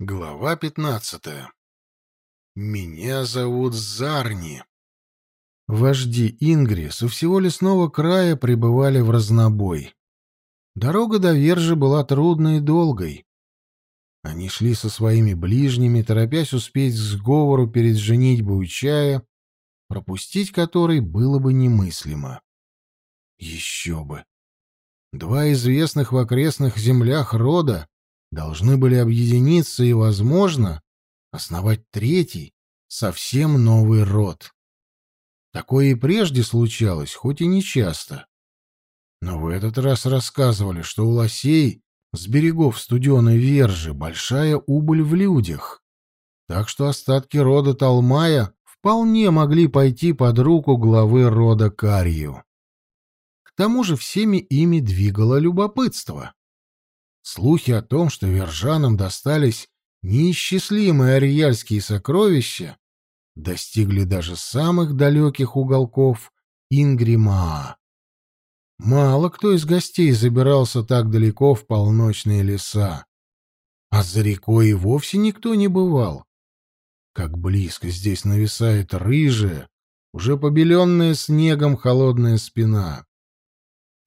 Глава пятнадцатая. Меня зовут Зарни. Вожди Ингри со всего лесного края пребывали в разнобой. Дорога до Вержи была трудной и долгой. Они шли со своими ближними, торопясь успеть к сговору перед женитьбой чая, пропустить который было бы немыслимо. Еще бы! Два известных в окрестных землях рода должны были объединиться и, возможно, основать третий, совсем новый род. Такое и прежде случалось, хоть и не часто. Но в этот раз рассказывали, что у лосей с берегов студеной Вержи большая убыль в людях, так что остатки рода Талмая вполне могли пойти под руку главы рода Карью. К тому же всеми ими двигало любопытство. Слухи о том, что вержанам достались неисчислимые ариальские сокровища, достигли даже самых далеких уголков Ингримаа. Мало кто из гостей забирался так далеко в полночные леса, а за рекой и вовсе никто не бывал. Как близко здесь нависает рыжая, уже побеленная снегом холодная спина.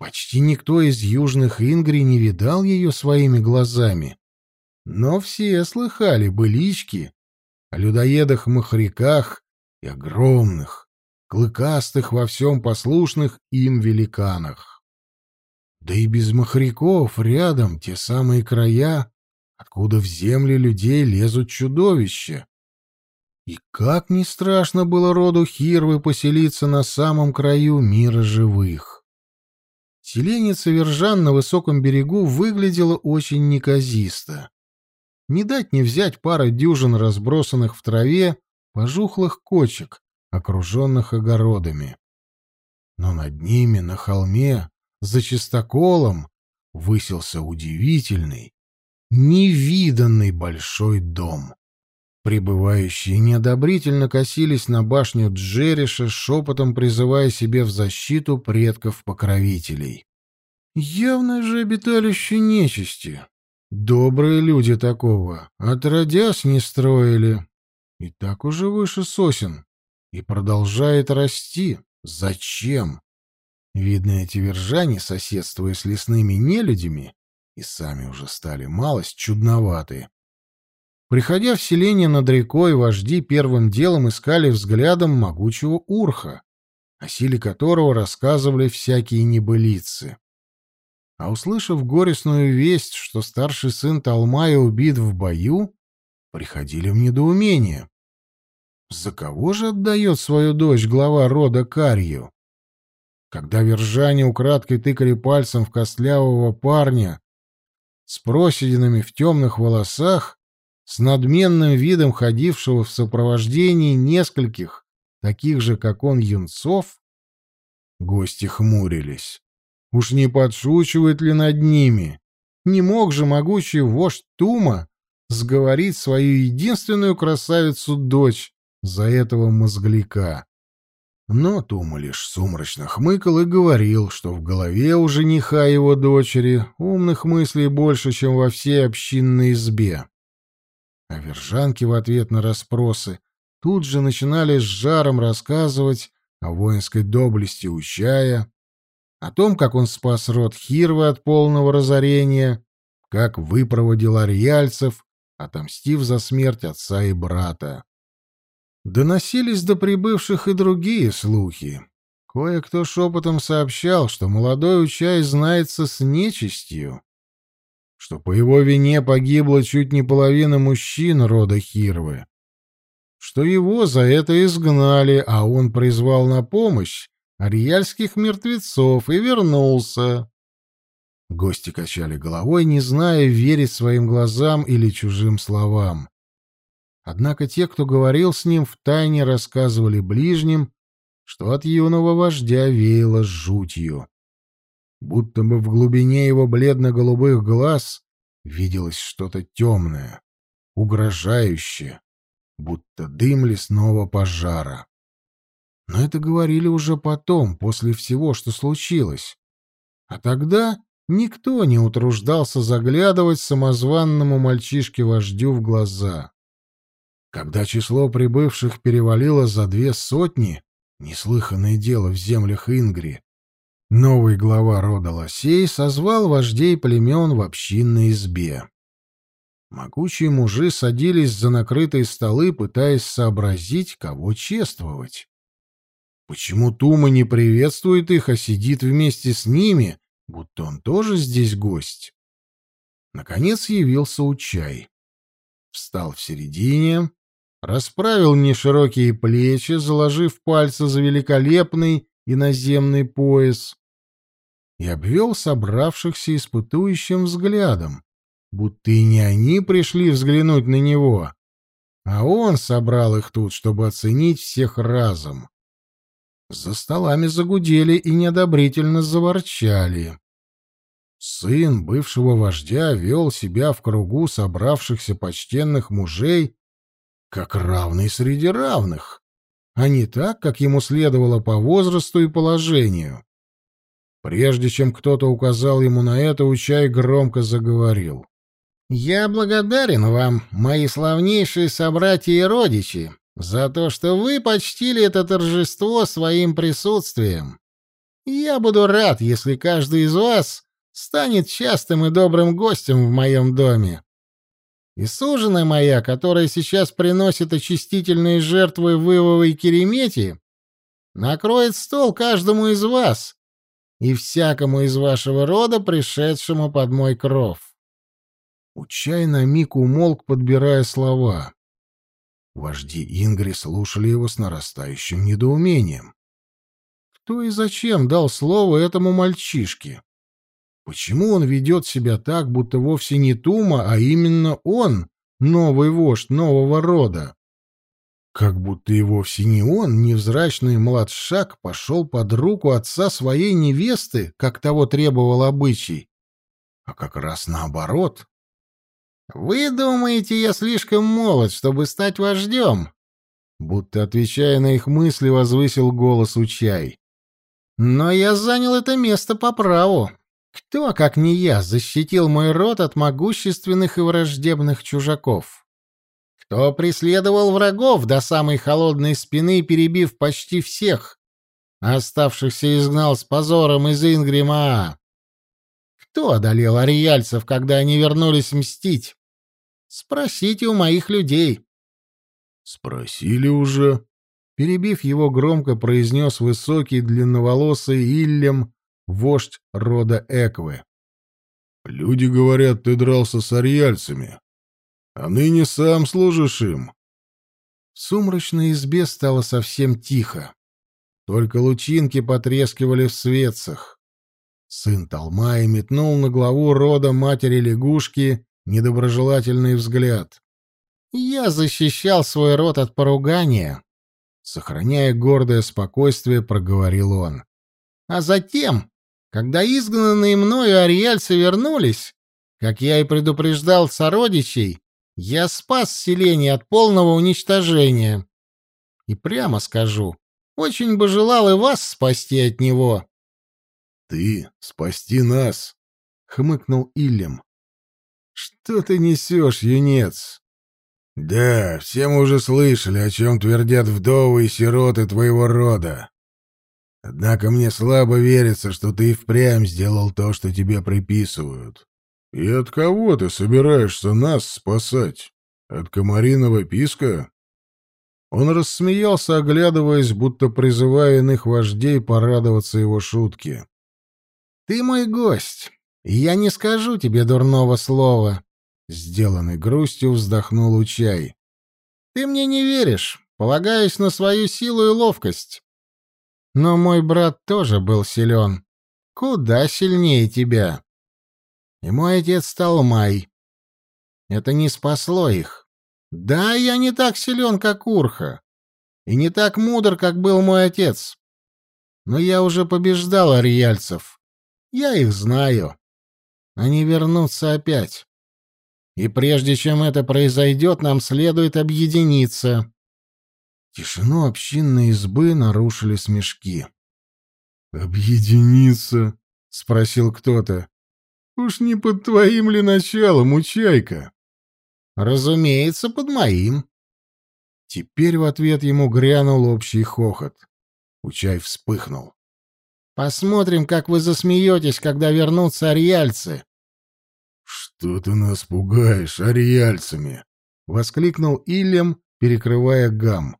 Почти никто из южных Ингри не видал ее своими глазами. Но все слыхали былички о людоедах-махряках и огромных, клыкастых во всем послушных им великанах. Да и без махряков рядом те самые края, откуда в земли людей лезут чудовища. И как не страшно было роду Хирвы поселиться на самом краю мира живых. Селение Цавержан на высоком берегу выглядело очень неказисто. Не дать не взять пара дюжин разбросанных в траве пожухлых кочек, окруженных огородами. Но над ними, на холме, за чистоколом, высился удивительный, невиданный большой дом. Прибывающие неодобрительно косились на башню Джериша, шепотом призывая себе в защиту предков-покровителей. Явное же обиталище нечисти. Добрые люди такого, отродясь, не строили. И так уже выше сосен. И продолжает расти. Зачем? Видно, эти вержане, соседствуя с лесными нелюдями, и сами уже стали малость чудноватые. Приходя в селение над рекой, вожди первым делом искали взглядом могучего урха, о силе которого рассказывали всякие небылицы. А услышав горестную весть, что старший сын Талмая убит в бою, приходили в недоумение. За кого же отдает свою дочь глава рода Карью? Когда вержане украдкой тыкали пальцем в костлявого парня с просединами в темных волосах, с надменным видом ходившего в сопровождении нескольких, таких же, как он, юнцов, гости хмурились. Уж не подшучивает ли над ними? Не мог же могучий вождь Тума сговорить свою единственную красавицу-дочь за этого мозгляка. Но Тума лишь сумрачно хмыкал и говорил, что в голове у жениха его дочери умных мыслей больше, чем во всей общинной избе. А вержанки в ответ на расспросы тут же начинали с жаром рассказывать о воинской доблести Учая, о том, как он спас род Хирвы от полного разорения, как выпроводил ариальцев, отомстив за смерть отца и брата. Доносились до прибывших и другие слухи. Кое-кто шепотом сообщал, что молодой Учай знается с нечистью, что по его вине погибла чуть не половина мужчин рода Хирвы, что его за это изгнали, а он призвал на помощь ариальских мертвецов и вернулся. Гости качали головой, не зная, верить своим глазам или чужим словам. Однако те, кто говорил с ним, втайне рассказывали ближним, что от юного вождя веяло жутью будто бы в глубине его бледно-голубых глаз виделось что-то темное, угрожающее, будто дым лесного пожара. Но это говорили уже потом, после всего, что случилось. А тогда Никто не утруждался заглядывать самозванному мальчишке-вождю в глаза. Когда число прибывших перевалило за две сотни, неслыханное дело в землях Ингри, новый глава рода лосей созвал вождей племен в общинной избе. Могучие мужи садились за накрытые столы, пытаясь сообразить, кого чествовать. Почему Тума не приветствует их, а сидит вместе с ними, будто он тоже здесь гость? Наконец явился Учай. Встал в середине, расправил неширокие плечи, заложив пальцы за великолепный иноземный пояс, и обвел собравшихся испытующим взглядом, будто и не они пришли взглянуть на него, а он собрал их тут, чтобы оценить всех разом. За столами загудели и неодобрительно заворчали. Сын бывшего вождя вел себя в кругу собравшихся почтенных мужей как равный среди равных, а не так, как ему следовало по возрасту и положению. Прежде чем кто-то указал ему на это, Учай громко заговорил. «Я благодарен вам, мои славнейшие собратья и родичи, за то, что вы почтили это торжество своим присутствием. Я буду рад, если каждый из вас станет частым и добрым гостем в моем доме. И суженая моя, которая сейчас приносит очистительные жертвы в Ивовой Керемете, накроет стол каждому из вас и всякому из вашего рода, пришедшему под мой кров. Учай на миг умолк, подбирая слова. Вожди Ингри слушали его с нарастающим недоумением. Кто и зачем дал слово этому мальчишке? Почему он ведет себя так, будто вовсе не Тума, а именно он, новый вождь нового рода? Как будто и вовсе не он, невзрачный младшак, пошел под руку отца своей невесты, как того требовал обычай, а как раз наоборот. «Вы думаете, я слишком молод, чтобы стать вождем?» Будто, отвечая на их мысли, возвысил голос Учай. «Но я занял это место по праву. Кто, как не я, защитил мой род от могущественных и враждебных чужаков? Кто преследовал врагов до самой холодной спины, перебив почти всех, оставшихся изгнал с позором из Ингрима? Кто одолел ариальцев, когда они вернулись мстить? Спросите у моих людей. Спросили уже. Перебив его, громко произнес высокий длинноволосый Иллем, вождь рода Эквы. Люди говорят, ты дрался с ариальцами, а ныне сам служишь им. В сумрачной избе стало совсем тихо. Только лучинки потрескивали в светцах. Сын Талмая метнул на главу рода матери лягушки недоброжелательный взгляд. «Я защищал свой род от поругания», — сохраняя гордое спокойствие, проговорил он. «А затем, когда изгнанные мною ариальцы вернулись, как я и предупреждал сородичей, я спас селение от полного уничтожения. И прямо скажу, очень бы желал и вас спасти от него». «Ты спасти нас», — хмыкнул Иллем. «Что ты несешь, юнец?» «Да, все мы уже слышали, о чем твердят вдовы и сироты твоего рода. Однако мне слабо верится, что ты и впрямь сделал то, что тебе приписывают. И от кого ты собираешься нас спасать? От комариного писка?» Он рассмеялся, оглядываясь, будто призывая иных вождей порадоваться его шутке. «Ты мой гость. «Я не скажу тебе дурного слова», — сделанный грустью вздохнул Учай. «Ты мне не веришь, полагаясь на свою силу и ловкость. Но мой брат тоже был силен, куда сильнее тебя. И мой отец стал Май. Это не спасло их. Да, я не так силен, как Урха, и не так мудр, как был мой отец. Но я уже побеждал ариальцев. Я их знаю. Они вернутся опять. И прежде чем это произойдет, нам следует объединиться. Тишину общинной избы нарушили смешки. «Объединиться?» — спросил кто-то. Уж не под твоим ли началом, Учайка? Разумеется, под моим. Теперь в ответ ему грянул общий хохот. Учай вспыхнул. Посмотрим, как вы засмеетесь, когда вернутся ариальцы. Что ты нас пугаешь ариальцами? воскликнул Ильям, перекрывая гам.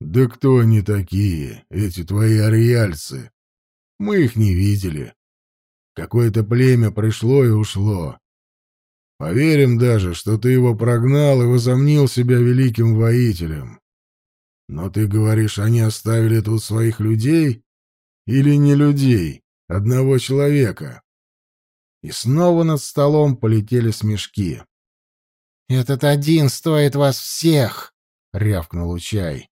Да кто они такие, эти твои ариальцы? Мы их не видели. Какое-то племя пришло и ушло. Поверим даже, что ты его прогнал и возомнил себя великим воителем. Но ты говоришь, они оставили тут своих людей или не людей, одного человека? И снова над столом полетели смешки. «Этот один стоит вас всех!» — рявкнул Учай.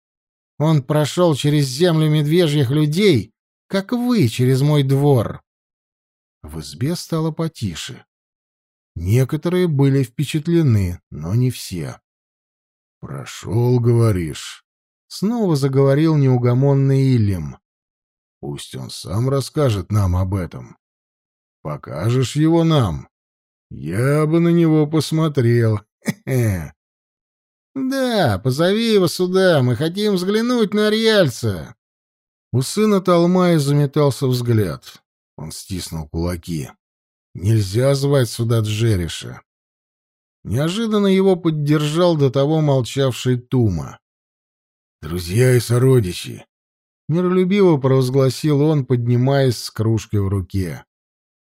«Он прошел через землю медвежьих людей, как вы через мой двор». В избе стало потише. Некоторые были впечатлены, но не все. «Прошел, говоришь?» Снова заговорил неугомонный Иллим. «Пусть он сам расскажет нам об этом. Покажешь его нам? Я бы на него посмотрел. Хе-хе». «Да, позови его сюда, мы хотим взглянуть на Ариальца». У сына Талмая заметался взгляд. Он стиснул кулаки. Нельзя звать сюда Джериша. Неожиданно его поддержал до того молчавший Тума. «Друзья и сородичи!» Миролюбиво провозгласил он, поднимаясь с кружкой в руке.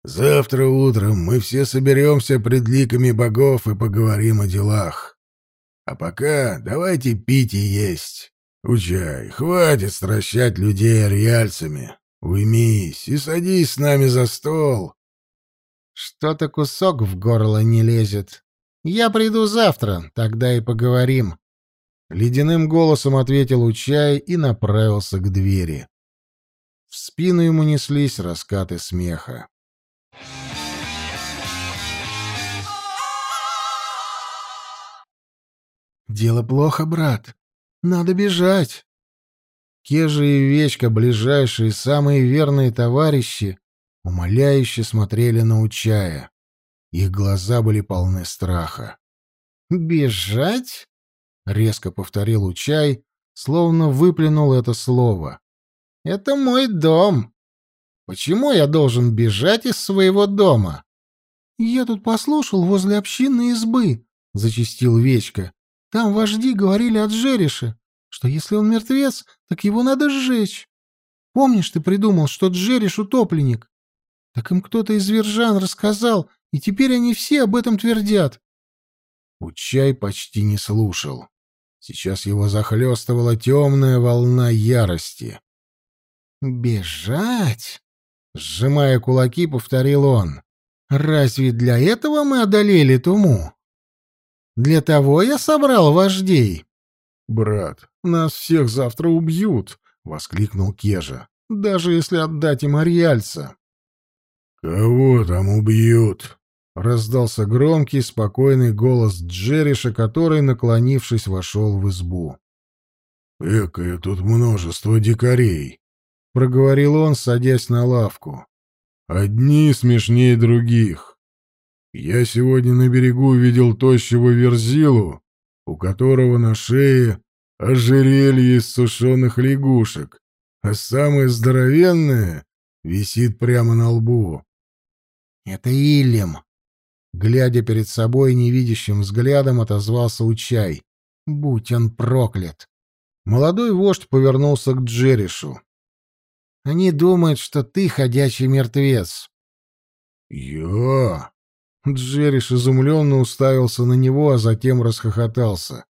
«Завтра утром мы все соберемся пред ликами богов и поговорим о делах. А пока давайте пить и есть. Учай, хватит стращать людей ариальцами. Уймись и садись с нами за стол. Что-то кусок в горло не лезет. Я приду завтра, тогда и поговорим. Ледяным голосом ответил Учай и направился к двери. В спину ему неслись раскаты смеха. «Дело плохо, брат. Надо бежать». Кежа и Вечка, ближайшие, самые верные товарищи, умоляюще смотрели на Учая. Их глаза были полны страха. «Бежать?» — резко повторил Учай, словно выплюнул это слово. «Это мой дом. Почему я должен бежать из своего дома?» «Я тут послушал возле общинной избы», — зачистил Вечка. «Там вожди говорили от Джерише что если он мертвец, так его надо сжечь. Помнишь, ты придумал, что Джериш утопленник? Так им кто-то из вержан рассказал, и теперь они все об этом твердят. Учай почти не слушал. Сейчас его захлестывала темная волна ярости. «Бежать?» — сжимая кулаки, повторил он. «Разве для этого мы одолели Туму? Для того я собрал вождей». «Брат, нас всех завтра убьют!» — воскликнул Кежа. «Даже если отдать им Ариальца!» «Кого там убьют?» — раздался громкий, спокойный голос Джериша, который, наклонившись, вошел в избу. «Экое тут множество дикарей!» — проговорил он, садясь на лавку. «Одни смешнее других. Я сегодня на берегу видел тощего верзилу, у которого на шее ожерелье из сушеных лягушек, а самое здоровенное висит прямо на лбу. «Это Иллим!» Глядя перед собой невидящим взглядом, отозвался Учай. «Будь он проклят!» Молодой вождь повернулся к Джеришу. «Они думают, что ты ходячий мертвец». «Я?» Джериш изумленно уставился на него, а затем расхохотался.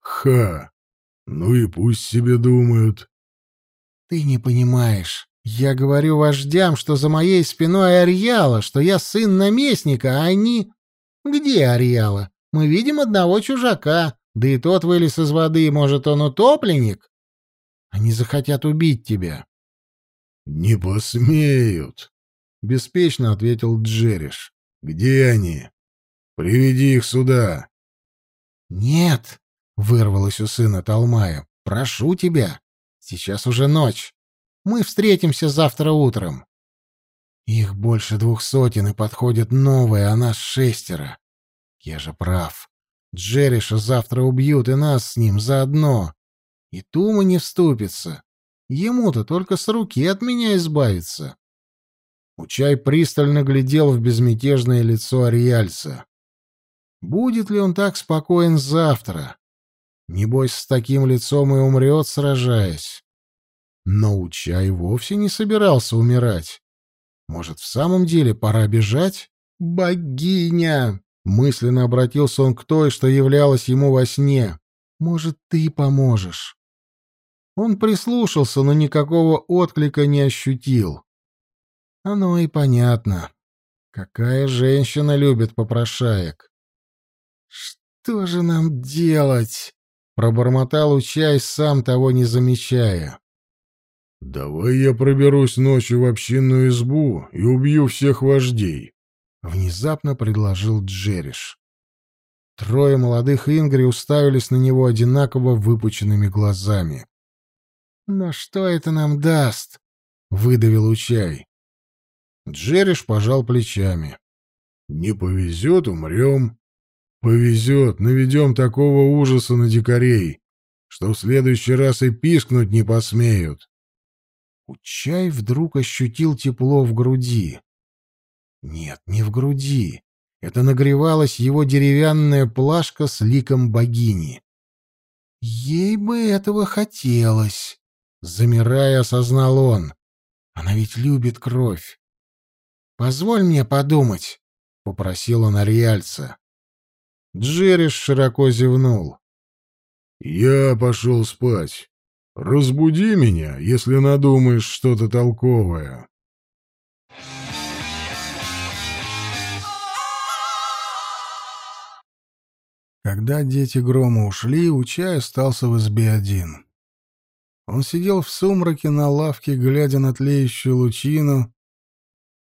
«Ха! Ну и пусть себе думают». «Ты не понимаешь. Я говорю вождям, что за моей спиной Арьяла, что я сын наместника, а они...» «Где Арьяла? Мы видим одного чужака, да и тот вылез из воды, может, он утопленник?» «Они захотят убить тебя». «Не посмеют», — беспечно ответил Джериш. «Где они? Приведи их сюда!» «Нет!» — вырвалось у сына Талмая. «Прошу тебя! Сейчас уже ночь. Мы встретимся завтра утром». Их больше двух сотен, и подходят новые, а нас шестеро. Я же прав. Джериша завтра убьют, и нас с ним заодно. И Тума не вступится. Ему-то только с руки от меня избавиться. Учай пристально глядел в безмятежное лицо Ариальца. Будет ли он так спокоен завтра? Небось, с таким лицом и умрет, сражаясь. Но Учай вовсе не собирался умирать. Может, в самом деле пора бежать? Богиня! Мысленно обратился он к той, что являлась ему во сне. Может, ты поможешь? Он прислушался, но никакого отклика не ощутил. Оно и понятно. Какая женщина любит попрошаек? Что же нам делать? Пробормотал Учай, сам того не замечая. «Давай я проберусь ночью в общинную избу и убью всех вождей», — внезапно предложил Джериш. Трое молодых Ингри уставились на него одинаково выпученными глазами. «Но что это нам даст?» — выдавил Учай. Джериш пожал плечами. «Не повезет — умрем. Повезет, наведем такого ужаса на дикарей, что в следующий раз и пискнуть не посмеют». Учай вдруг ощутил тепло в груди. Нет, не в груди. Это нагревалась его деревянная плашка с ликом богини. Ей бы этого хотелось. Замирая, осознал он. Она ведь любит кровь. «Позволь мне подумать», — попросил он Ариальца. Джериш широко зевнул. «Я пошел спать. Разбуди меня, если надумаешь что-то толковое». Когда дети грома ушли, Учай остался в избе один. Он сидел в сумраке на лавке, глядя на тлеющую лучину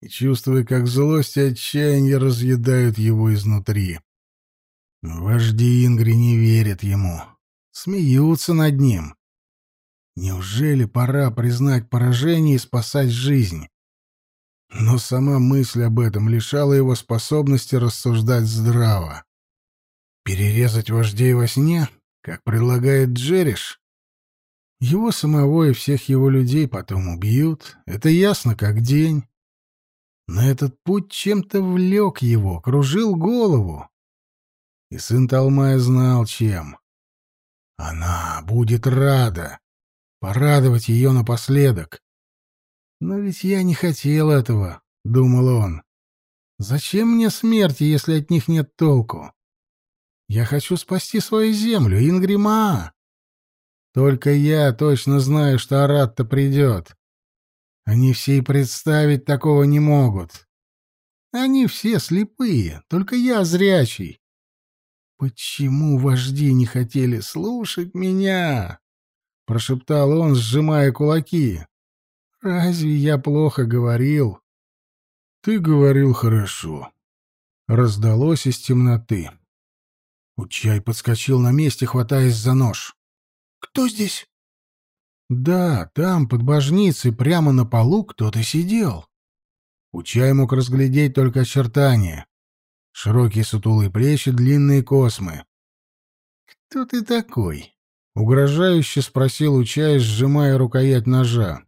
и чувствуя, как злость и отчаяние разъедают его изнутри. Вожди Ингри не верят ему, смеются над ним. Неужели пора признать поражение и спасать жизнь? Но сама мысль об этом лишала его способности рассуждать здраво. Перерезать вождей во сне, как предлагает Джериш? Его самого и всех его людей потом убьют, это ясно как день. Но этот путь чем-то влек его, кружил голову. И сын Талмая знал, чем. Она будет рада. Порадовать ее напоследок. Но ведь я не хотел этого, — думал он. Зачем мне смерти, если от них нет толку? Я хочу спасти свою землю, Ингрима. Только я точно знаю, что Аратта придет. Они все и представить такого не могут. Они все слепые, только я зрячий. Почему вожди не хотели слушать меня? прошептал он, сжимая кулаки. Разве я плохо говорил? Ты говорил хорошо. Раздалось из темноты. Учай подскочил на месте, хватаясь за нож. «Кто здесь?» Да, там, под божницей, прямо на полу кто-то сидел. Учай мог разглядеть только очертания. Широкие сутулые плечи, длинные космы. «Кто ты такой?» — угрожающе спросил Учай, сжимая рукоять ножа.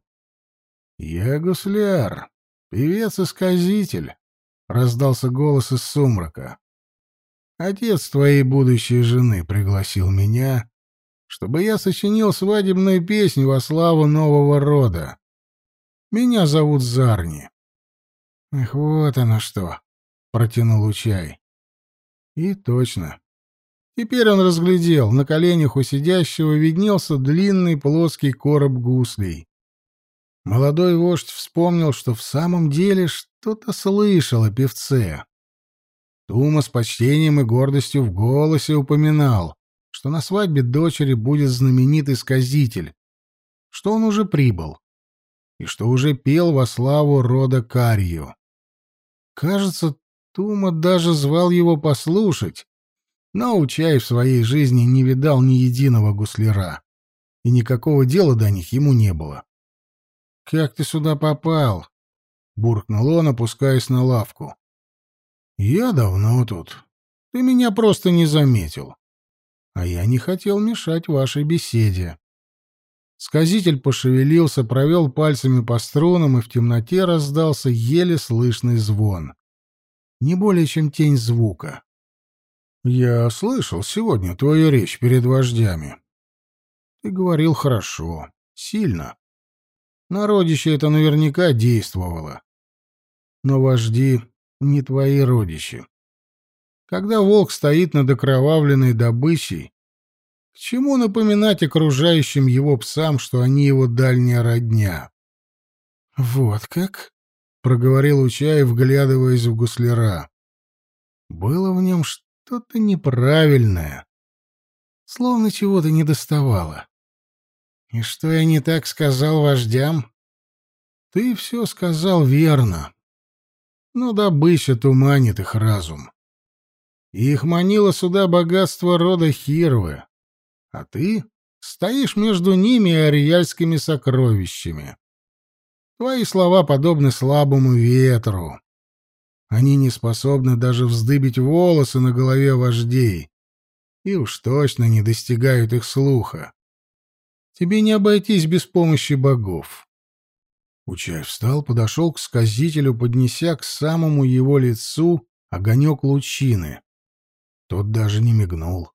«Я гусляр, певец-исказитель», — раздался голос из сумрака. «Отец твоей будущей жены пригласил меня, чтобы я сочинил свадебную песню во славу нового рода. Меня зовут Зарни. Эх, вот оно что, протянул Учай. И точно. Теперь он разглядел, на коленях у сидящего виднелся длинный плоский короб гуслей. Молодой вождь вспомнил, что в самом деле что-то слышал о певце. Тума с почтением и гордостью в голосе упоминал, что на свадьбе дочери будет знаменитый сказитель, что он уже прибыл и что уже пел во славу рода Карью. Кажется, Тума даже звал его послушать, но Учай в своей жизни не видал ни единого гусляра, и никакого дела до них ему не было. «Как ты сюда попал?» буркнул он, опускаясь на лавку. Я давно тут. Ты меня просто не заметил. А я не хотел мешать вашей беседе. Сказитель пошевелился, провел пальцами по струнам, и в темноте раздался еле слышный звон. Не более чем тень звука. «Я слышал сегодня твою речь перед вождями. Ты говорил хорошо, сильно. Народище это наверняка действовало. Но вожди не твои родичи. Когда волк стоит над окровавленной добычей, к чему напоминать окружающим его псам, что они его дальняя родня? — Вот как? — проговорил Учаев, вглядываясь в гусляра. Было в нем что-то неправильное, словно чего-то недоставало. И что я не так сказал вождям? Ты все сказал верно. Но добыча туманит их разум. Их манило сюда богатство рода Хирвы, а ты стоишь между ними и ариальскими сокровищами. Твои слова подобны слабому ветру. Они не способны даже вздыбить волосы на голове вождей, и уж точно не достигают их слуха. Тебе не обойтись без помощи богов. Учай встал, подошел к сказителю, поднеся к самому его лицу огонек лучины. Тот даже не мигнул.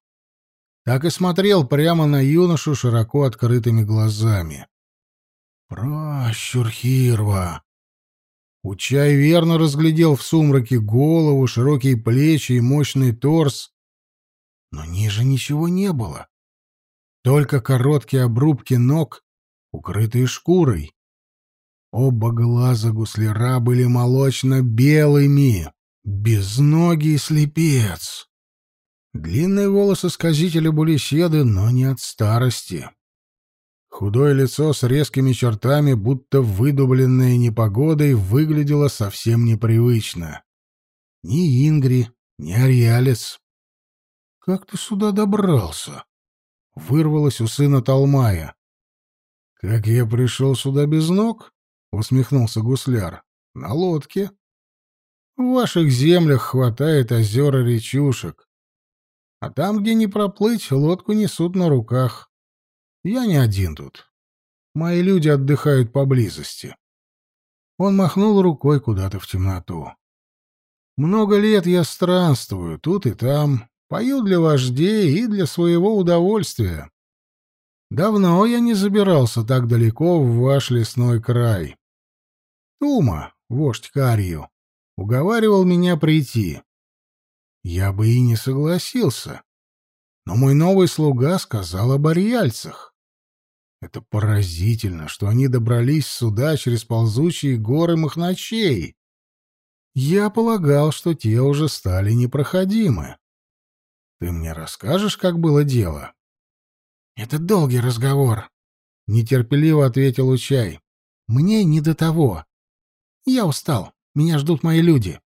Так и смотрел прямо на юношу широко открытыми глазами. «Пращур Хирва!» Учай верно разглядел в сумраке голову, широкие плечи и мощный торс, но ниже ничего не было. Только короткие обрубки ног, укрытые шкурой. Оба глаза гусляра были молочно-белыми, безногий слепец. Длинные волосы сказителя были седы, но не от старости. Худое лицо с резкими чертами, будто выдубленное непогодой, выглядело совсем непривычно. Ни Ингри, ни Ариалец. «Как ты сюда добрался?» — вырвалось у сына Талмая. «Как я пришел сюда без ног?» — усмехнулся гусляр. «На лодке. В ваших землях хватает озер и речушек. А там, где не проплыть, лодку несут на руках. Я не один тут. Мои люди отдыхают поблизости. Он махнул рукой куда-то в темноту. Много лет я странствую тут и там, пою для вождей и для своего удовольствия. Давно я не забирался так далеко в ваш лесной край. Тума, вождь Карью, уговаривал меня прийти. Я бы и не согласился. Но мой новый слуга сказал о барьяльцах. Это поразительно, что они добрались сюда через ползучие горы Махначей. Я полагал, что те уже стали непроходимы. Ты мне расскажешь, как было дело? — Это долгий разговор, — нетерпеливо ответил Учай. — Мне не до того. Я устал. Меня ждут мои люди.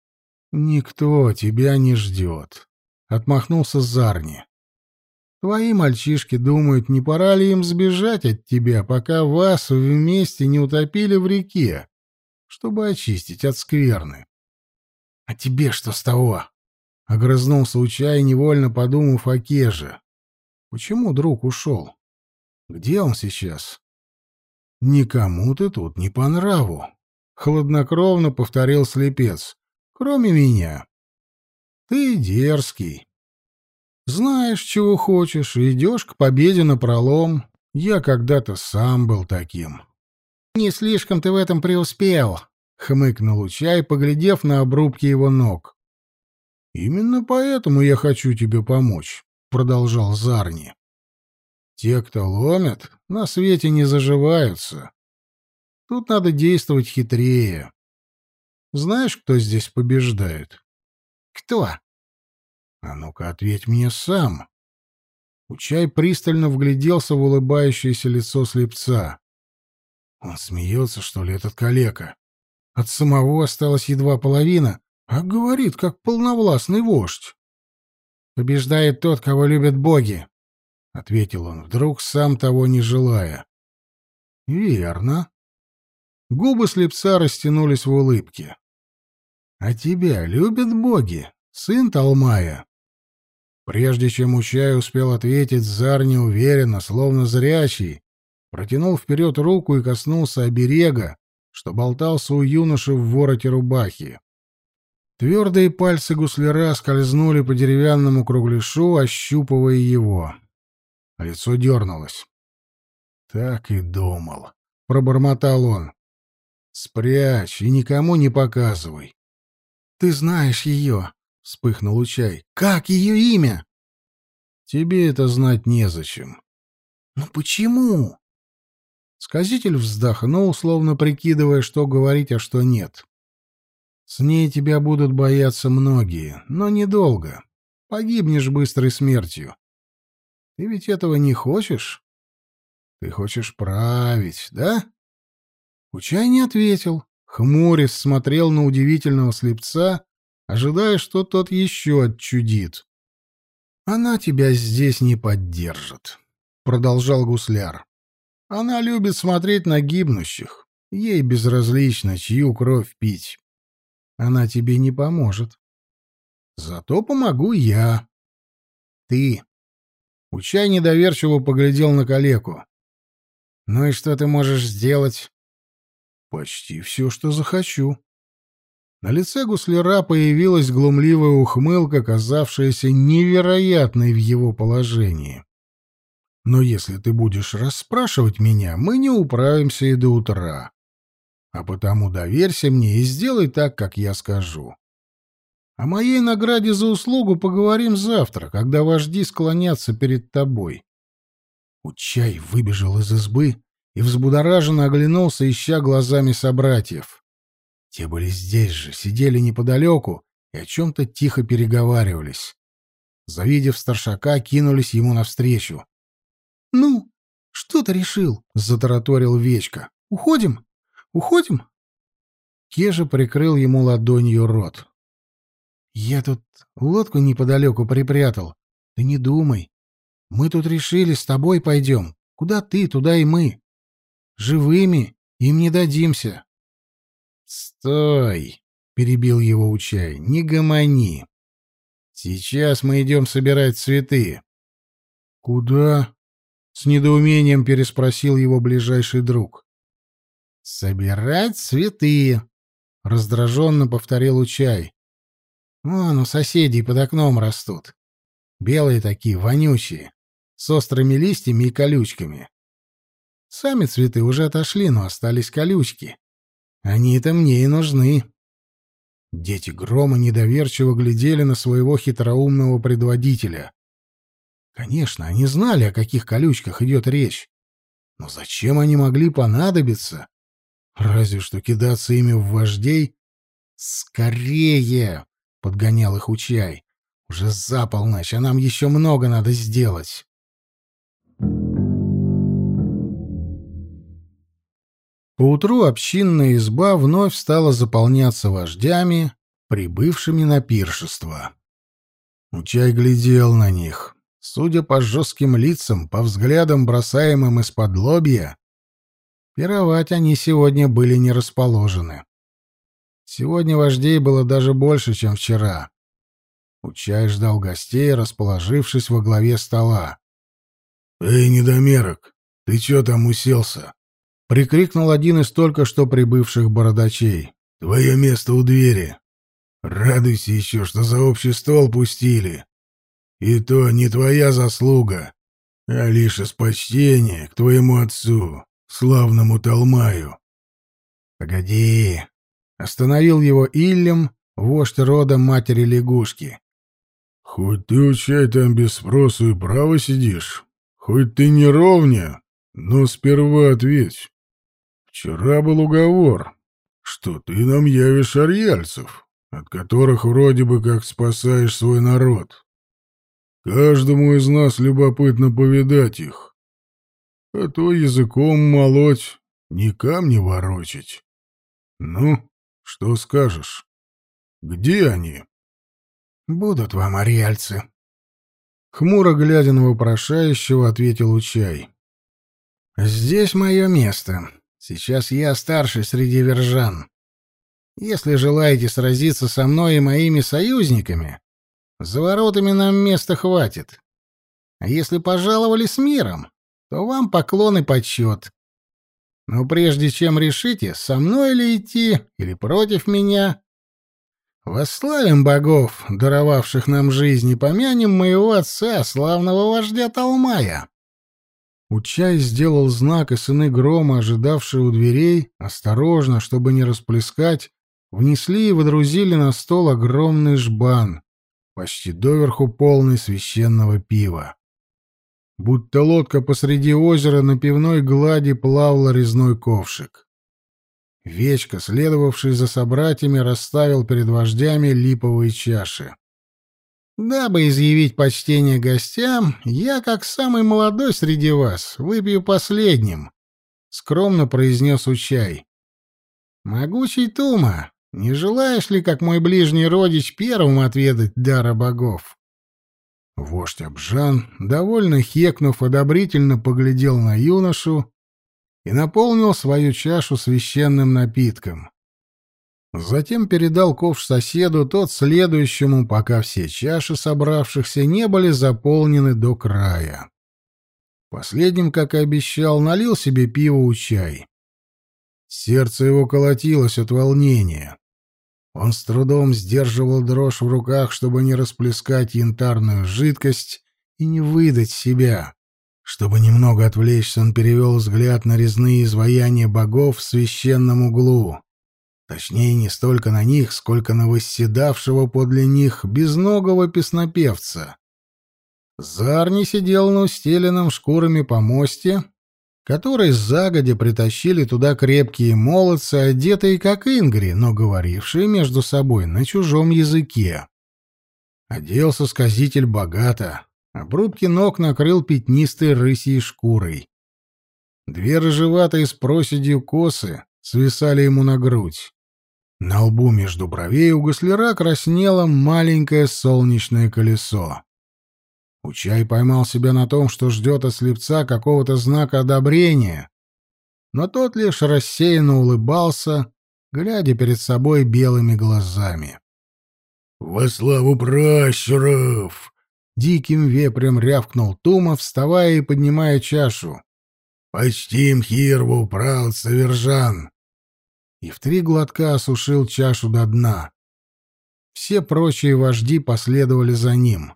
— Никто тебя не ждет, — отмахнулся Зарни. Твои мальчишки думают, не пора ли им сбежать от тебя, пока вас вместе не утопили в реке, чтобы очистить от скверны. — А тебе что с того? — огрызнулся Учай, невольно подумав о Кеже. — Почему друг ушел? Где он сейчас? — Никому ты тут не по нраву, — хладнокровно повторил слепец, — кроме меня. Ты дерзкий, знаешь, чего хочешь, и идешь к победе напролом. Я когда-то сам был таким. — Не слишком ты в этом преуспел, — хмыкнул Учай, поглядев на обрубки его ног. — Именно поэтому я хочу тебе помочь, — продолжал Зарни. — Те, кто ломят, на свете не заживаются. Тут надо действовать хитрее. Знаешь, кто здесь побеждает? — Кто? А ну-ка, ответь мне сам. Учай пристально вгляделся в улыбающееся лицо слепца. Он смеется, что ли, этот калека? От самого осталась едва половина, а говорит, как полновластный вождь. «Побеждает тот, кого любят боги», — ответил он, вдруг сам того не желая. «Верно. Губы слепца растянулись в улыбке. «А тебя любят боги, сын Талмая?» Прежде чем Учай успел ответить, Зар неуверенно, словно зрячий, протянул вперед руку и коснулся оберега, что болтался у юноши в вороте рубахи. Твердые пальцы гусляра скользнули по деревянному кругляшу, ощупывая его. Лицо дернулось. «Так и думал», — пробормотал он. «Спрячь и никому не показывай». «Ты знаешь ее», — вспыхнул Учай. «Как ее имя?» «Тебе это знать незачем». «Ну почему?» Сказитель вздохнул, словно прикидывая, что говорить, а что нет. С ней тебя будут бояться многие, но недолго. Погибнешь быстрой смертью. Ты ведь этого не хочешь? Ты хочешь править, да? Учай не ответил. Хмурис смотрел на удивительного слепца, ожидая, что тот еще отчудит. «Она тебя здесь не поддержит», — продолжал гусляр. «Она любит смотреть на гибнущих. Ей безразлично, чью кровь пить. Она тебе не поможет. Зато помогу я. Ты. Учай недоверчиво поглядел на калеку. Ну и что ты можешь сделать? Почти все, что захочу. На лице гусляра появилась глумливая ухмылка, казавшаяся невероятной в его положении. Но если ты будешь расспрашивать меня, мы не управимся и до утра. А потому доверься мне и сделай так, как я скажу. О моей награде за услугу поговорим завтра, когда вожди склонятся перед тобой. Учай выбежал из избы и взбудораженно оглянулся, ища глазами собратьев. Те были здесь же, сидели неподалеку и о чем-то тихо переговаривались. Завидев старшака, кинулись ему навстречу. — Ну, что ты решил? — затараторил Вечка. — Уходим? Уходим?» Кежа прикрыл ему ладонью рот. «Я тут лодку неподалеку припрятал. Ты не думай. Мы тут решили, с тобой пойдем. Куда ты, туда и мы. Живыми им не дадимся». «Стой!» — перебил его Учай. «Не гомони. Сейчас мы идем собирать цветы». «Куда?» — с недоумением переспросил его ближайший друг. «Собирать цветы», — раздраженно повторил Учай. «Вон у соседей под окном растут. Белые такие, вонючие, с острыми листьями и колючками. Сами цветы уже отошли, но остались колючки. Они-то мне и нужны». Дети грома недоверчиво глядели на своего хитроумного предводителя. Конечно, они знали, о каких колючках идет речь. Но зачем они могли понадобиться? Разве что кидаться ими в вождей. «Скорее!» — подгонял их Учай. «Уже за полночь, а нам еще много надо сделать». Поутру общинная изба вновь стала заполняться вождями, прибывшими на пиршество. Учай глядел на них. Судя по жестким лицам, по взглядам, бросаемым из-под лобья, Пировать они сегодня были не расположены. Сегодня вождей было даже больше, чем вчера. Учай ждал гостей, расположившись во главе стола. «Эй, недомерок, ты чё там уселся?» — прикрикнул один из только что прибывших бородачей. «Твое место у двери. Радуйся еще, что за общий стол пустили. И то не твоя заслуга, а лишь из почтения к твоему отцу славному Талмаю. «Погоди!» — остановил его Иллем, вождь рода матери лягушки. «Хоть ты, учай, там без спросу и право сидишь, хоть ты не ровня, но сперва ответь. Вчера был уговор, что ты нам явишь арьяльцев, от которых вроде бы как спасаешь свой народ. Каждому из нас любопытно повидать их а то языком молоть, ни камни ворочить. Ну, что скажешь? Где они? Будут вам ариальцы. Хмуро глядя на вопрошающего, ответил Учай. Здесь мое место. Сейчас я старший среди вержан. Если желаете сразиться со мной и моими союзниками, за воротами нам места хватит. А если пожаловали с миром, то вам поклон и почет. Но прежде чем решите, со мной ли идти или против меня, восславим богов, даровавших нам жизнь, и помянем моего отца, славного вождя Талмая. Учай сделал знак, и сыны грома, ожидавшие у дверей, осторожно, чтобы не расплескать, внесли и водрузили на стол огромный жбан, почти доверху полный священного пива. Будто лодка посреди озера на пивной глади плавал резной ковшик. Вечка, следовавший за собратьями, расставил перед вождями липовые чаши. Дабы изъявить почтение гостям, я, как самый молодой среди вас, выпью последним, — скромно произнес Учай. Могучий Тума, не желаешь ли, как мой ближний родич, первым отведать дара богов? Вождь Абжан, довольно хекнув, одобрительно поглядел на юношу и наполнил свою чашу священным напитком. Затем передал ковш соседу, тот следующему, пока все чаши собравшихся не были заполнены до края. Последним, как и обещал, налил себе пиво у чай. Сердце его колотилось от волнения. Он с трудом сдерживал дрожь в руках, чтобы не расплескать янтарную жидкость и не выдать себя. Чтобы немного отвлечься, он перевел взгляд на резные изваяния богов в священном углу. Точнее, не столько на них, сколько на восседавшего подле них безногого песнопевца. Зарни сидел на устеленном шкурами помосте, который загодя притащили туда крепкие молодцы, одетые как ингри, но говорившие между собой на чужом языке. Оделся сказитель богато, обрубки ног накрыл пятнистой рысьей шкурой. Две рыжеватые с проседью косы свисали ему на грудь. На лбу между бровей у госляра краснело маленькое солнечное колесо. Учай поймал себя на том, что ждет от слепца какого-то знака одобрения, но тот лишь рассеянно улыбался, глядя перед собой белыми глазами. «Во славу пращуров!» — диким вепрем рявкнул Тума, вставая и поднимая чашу. «Почтим Хирву, правца Вержан!» И в три глотка осушил чашу до дна. Все прочие вожди последовали за ним.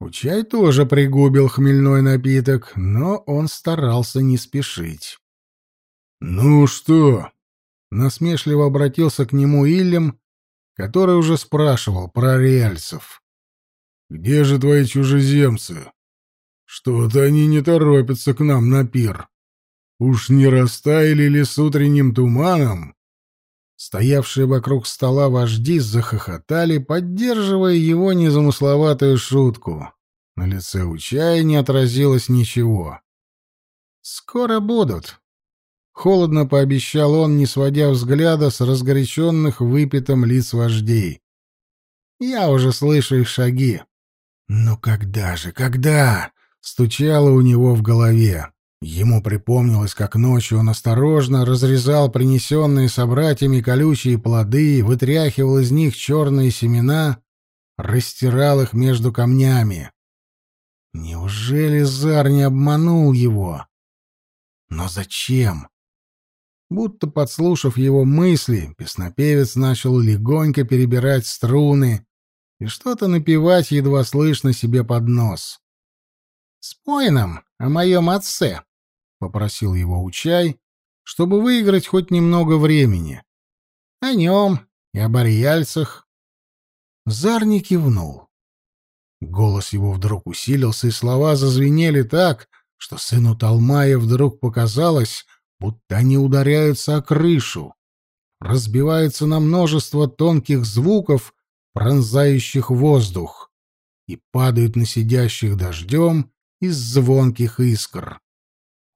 Учай тоже пригубил хмельной напиток, но он старался не спешить. «Ну что?» — насмешливо обратился к нему Иллем, который уже спрашивал про реальцев. «Где же твои чужеземцы? Что-то они не торопятся к нам на пир». Уж не растаяли ли с утренним туманом? Стоявшие вокруг стола вожди захохотали, поддерживая его незамысловатую шутку. На лице Учая не отразилось ничего. «Скоро будут», — холодно пообещал он, не сводя взгляда с разгоряченных выпитым лиц вождей. «Я уже слышу их шаги». «Ну когда же, когда?» — стучало у него в голове. Ему припомнилось, как ночью он осторожно разрезал принесенные собратьями колючие плоды, вытряхивал из них черные семена, растирал их между камнями. Неужели Зар не обманул его? Но зачем? Будто подслушав его мысли, песнопевец начал легонько перебирать струны и что-то напевать едва слышно себе под нос. «Спой нам о моем отце», — попросил его Учай, чтобы выиграть хоть немного времени. «О нем и о барьяльцах». Зарни кивнул. Голос его вдруг усилился, и слова зазвенели так, что сыну Талмая вдруг показалось, будто они ударяются о крышу, разбиваются на множество тонких звуков, пронзающих воздух, и падают на сидящих дождем из звонких искр.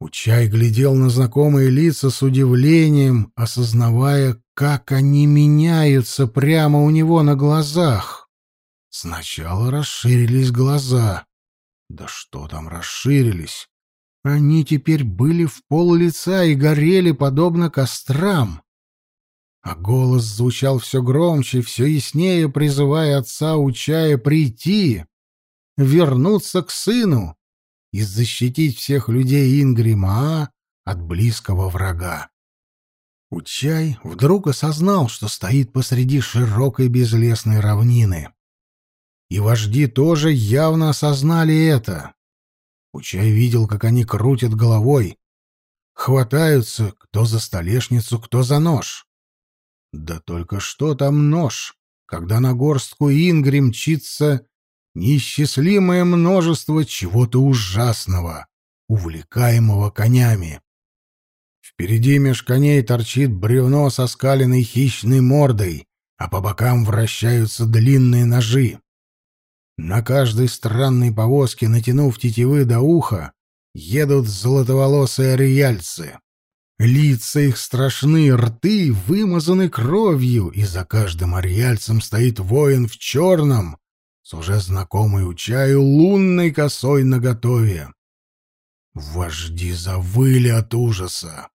Учай глядел на знакомые лица с удивлением, осознавая, как они меняются прямо у него на глазах. Сначала расширились глаза. Да что там расширились? Они теперь были в пол лица и горели подобно кострам. А голос звучал все громче, все яснее, призывая отца Учая прийти, вернуться к сыну и защитить всех людей Ингрима от близкого врага. Учай вдруг осознал, что стоит посреди широкой безлесной равнины. И вожди тоже явно осознали это. Учай видел, как они крутят головой, хватаются кто за столешницу, кто за нож. Да только что там нож, когда на горстку Ингри мчится неисчислимое множество чего-то ужасного, увлекаемого конями. Впереди меж коней торчит бревно со скаленной хищной мордой, а по бокам вращаются длинные ножи. На каждой странной повозке, натянув тетивы до уха, едут золотоволосые арияльцы. Лица их страшны, рты вымазаны кровью, и за каждым арияльцем стоит воин в черном, с уже знакомой у чаю лунной косой наготове. Вожди завыли от ужаса.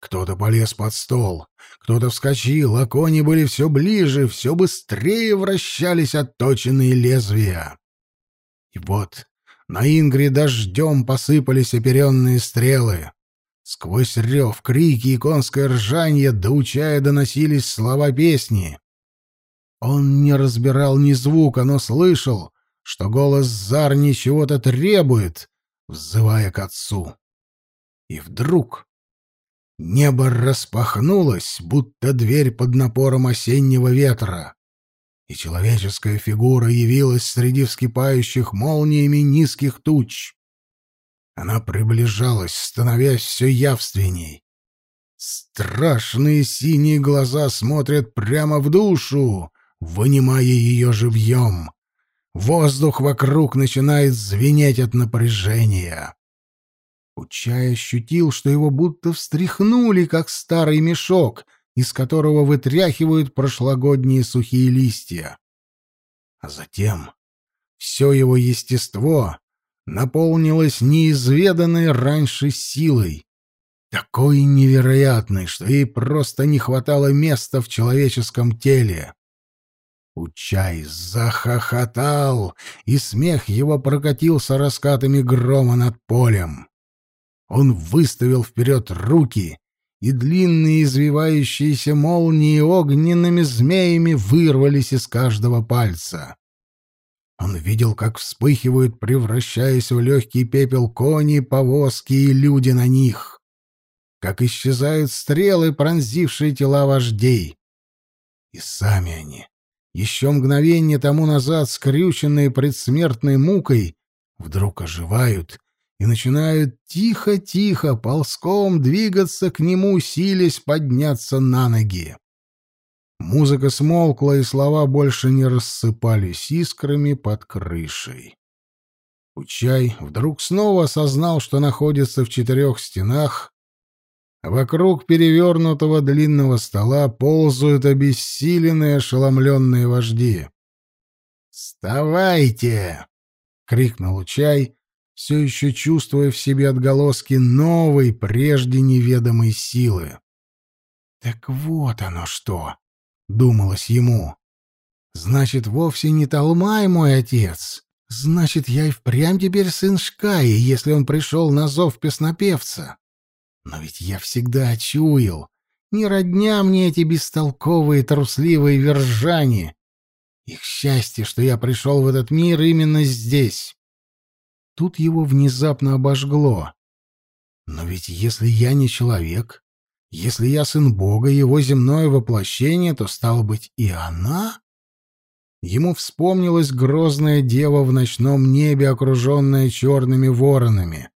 Кто-то полез под стол, кто-то вскочил, а кони были все ближе, все быстрее вращались отточенные лезвия. И вот на Ингри дождем посыпались оперенные стрелы. Сквозь рев, крики и конское ржанье до учая доносились слова песни. Он не разбирал ни звука, но слышал, что голос Зарни чего-то требует, взывая к отцу. И вдруг Небо распахнулось, будто дверь под напором осеннего ветра, и человеческая фигура явилась среди вскипающих молниями низких туч. Она приближалась, становясь все явственней. Страшные синие глаза смотрят прямо в душу, вынимая ее живьем. Воздух вокруг начинает звенеть от напряжения. Учай ощутил, что его будто встряхнули, как старый мешок, из которого вытряхивают прошлогодние сухие листья. А затем все его естество наполнилось неизведанной раньше силой, такой невероятной, что ей просто не хватало места в человеческом теле. Учай захохотал, и смех его прокатился раскатами грома над полем. Он выставил вперед руки, и длинные извивающиеся молнии огненными змеями вырвались из каждого пальца. Он видел, как вспыхивают, превращаясь в легкий пепел кони, повозки и люди на них, как исчезают стрелы, пронзившие тела вождей. И сами они, еще мгновение тому назад скрюченные предсмертной мукой, вдруг оживают и начинают тихо-тихо ползком двигаться к нему, силясь подняться на ноги. Музыка смолкла, и слова больше не рассыпались искрами под крышей. Учай вдруг снова осознал, что находится в четырех стенах, вокруг перевернутого длинного стола ползают обессиленные ошеломленные вожди. «Вставайте!» — крикнул Учай, все еще чувствуя в себе отголоски новой, прежде неведомой силы. «Так вот оно что!» — думалось ему. «Значит, вовсе не Талмай мой отец. Значит, я и впрямь теперь сын Шкаи, если он пришел на зов песнопевца. Но ведь я всегда чуял, не родня мне эти бестолковые трусливые вержани. Их счастье, что я пришел в этот мир именно здесь. Тут его внезапно обожгло. Но ведь если я не человек, если я сын Бога, его земное воплощение, то, стало быть, и она? Ему вспомнилась грозная дева в ночном небе, окруженная черными воронами.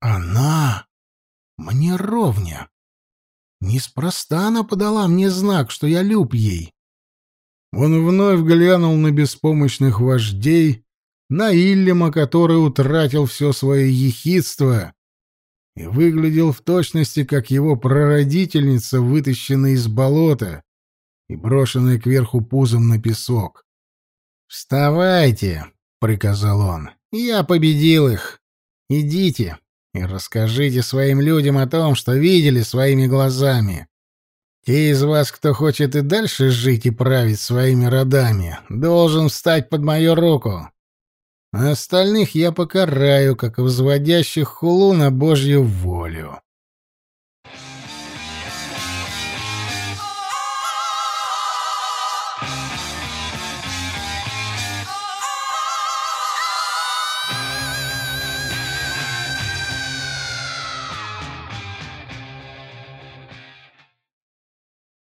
Она мне ровня. Неспроста она подала мне знак, что я люб ей. Он вновь глянул на беспомощных вождей, на Иллима, который утратил все свое ехидство и выглядел в точности, как его прародительница, вытащенная из болота и брошенная кверху пузом на песок. «Вставайте!» — приказал он. «Я победил их. Идите, и расскажите своим людям о том, что видели своими глазами. Те из вас, кто хочет и дальше жить и править своими родами, должен встать под мою руку. А остальных я покараю, как возводящих хулу на Божью волю.